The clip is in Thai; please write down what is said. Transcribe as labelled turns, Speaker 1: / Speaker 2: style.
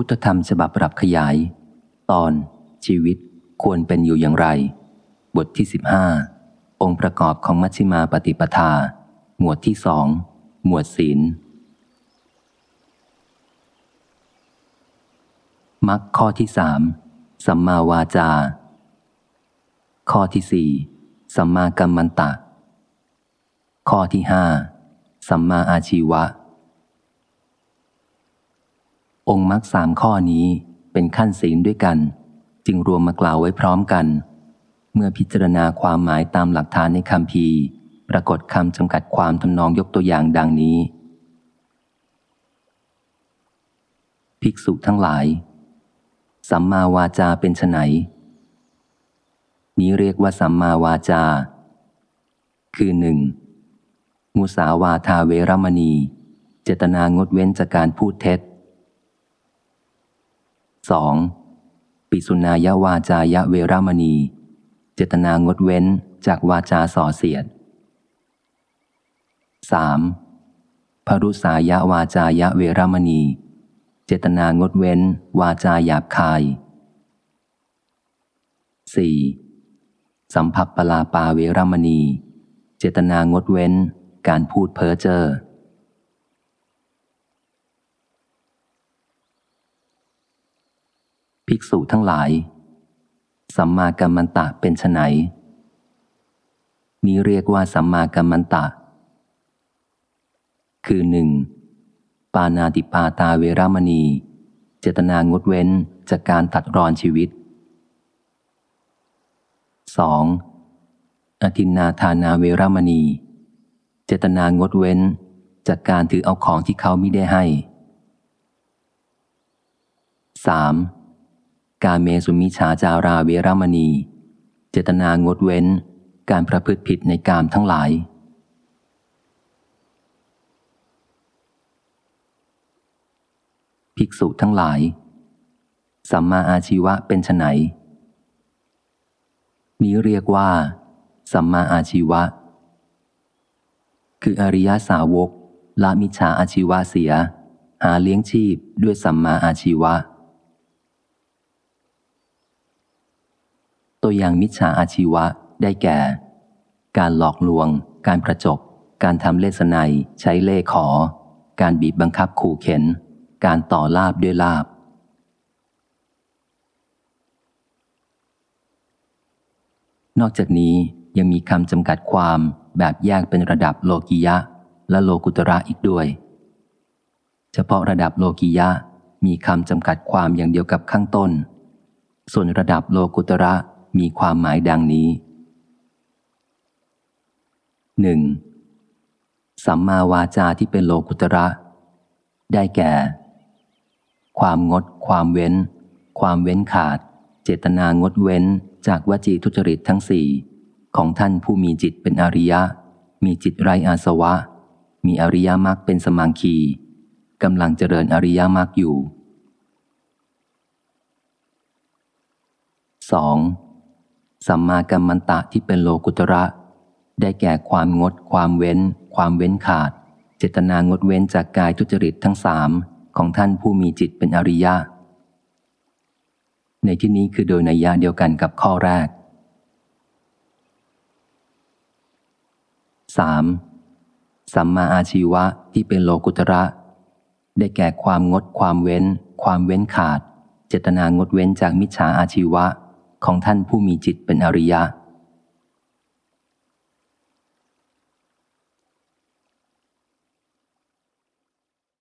Speaker 1: พุทธธรรมฉบับปรับขยาย ตอน ชีวิตควรเป็นอยู่อย่างไร บทที่ 15 องค์ประกอบของมัชฌิมาปฏิปทา หมวดที่สองหมวดศีลมักข้อที่สามสัมมาวาจา ข้อที่สี่สัมมากัมมันตะ ข้อที่ห้าสัมมาอาชีวะ องค์มรรคสามข้อนี้เป็นขั้นศีลด้วยกัน จึงรวมมากล่าวไว้พร้อมกัน เมื่อพิจารณาความหมายตามหลักฐานในคำพีปรากฏคำจำกัดความทำนองยกตัวอย่างดังนี้ ภิกษุทั้งหลาย สัมมาวาจาเป็นไนนี้เรียกว่าสัมมาวาจา คือหนึ่งมุสาวาทาเวรมณี เจตนางดเว้นจากการพูดเท็จ 2. ปิสุนายาวาจายะเวรามณี เจตนางดเว้นจากวาจาส่อเสียด 3. พรุสายาวาจายะเวรามณี เจตนางดเว้น วาจาหยาบคาย 4. สัมผัสปลาปาเวรามณี เจตนางดเว้น การพูดเพ้อเจ้อ ภิกษุทั้งหลาย สัมมากัมมันตะเป็นไนนี้เรียกว่าสัมมากัมมันตะ คือหนึ่งปานาติปาตาเวรามณี เจตนางดเว้นจากการตัดรอนชีวิต 2. อธินนาธานาเวรามณี เจตนางดเว้นจากการถือเอาของที่เขาไม่ได้ให้ 3. การเมสุมิชาจาราเวรามณี เจตนางดเว้น การประพฤติผิดในกามทั้งหลาย ภิกษุทั้งหลาย สัมมาอาชีวะเป็นไนนี้เรียกว่า สัมมาอาชีวะ คืออริยสาวกละมิจฉาอาชีวะเสีย หาเลี้ยงชีพด้วยสัมมาอาชีวะ ตัวอย่างมิจฉาอาชีวะได้แก่ การหลอกลวง การประจบ การทำเลสไนใช้เล่ขอ การบีบบังคับขู่เข็น การต่อลาบด้วยลาบ นอกจากนี้ยังมีคำจำกัดความแบบแยกเป็นระดับโลกิยะ และโลกุตระอีกด้วย เฉพาะระดับโลกิยะมีคำจำกัดความอย่างเดียวกับข้างต้น ส่วนระดับโลกุตระ มีความหมายดังนี้หนึ่งสัมมาวาจาที่เป็นโลกุตระ ได้แก่ ความงด ความเว้น ความเว้นขาด เจตนางดเว้นจากวจีทุจริตทั้งสี่ของท่านผู้มีจิตเป็นอริยะ มีจิตไรอาสวะ มีอริยมรรคเป็นสมังคีกำลังเจริญอริยมรรคอยู่ 2. สัมมากัมมันตะที่เป็นโลกุตระ ได้แก่ความงด ความเว้น ความเว้นขาด เจตนางดเว้นจากกายทุจริตทั้งสามของท่านผู้มีจิตเป็นอริยะ ในที่นี้คือโดยนัยยะเดียวกันกับข้อแรก 3. สัมมาอาชีวะที่เป็นโลกุตระ ได้แก่ความงดความเว้น ความเว้นขาด เจตนางดเว้นจากมิจฉาอาชีวะ ของท่านผู้มีจิตเป็นอริยะ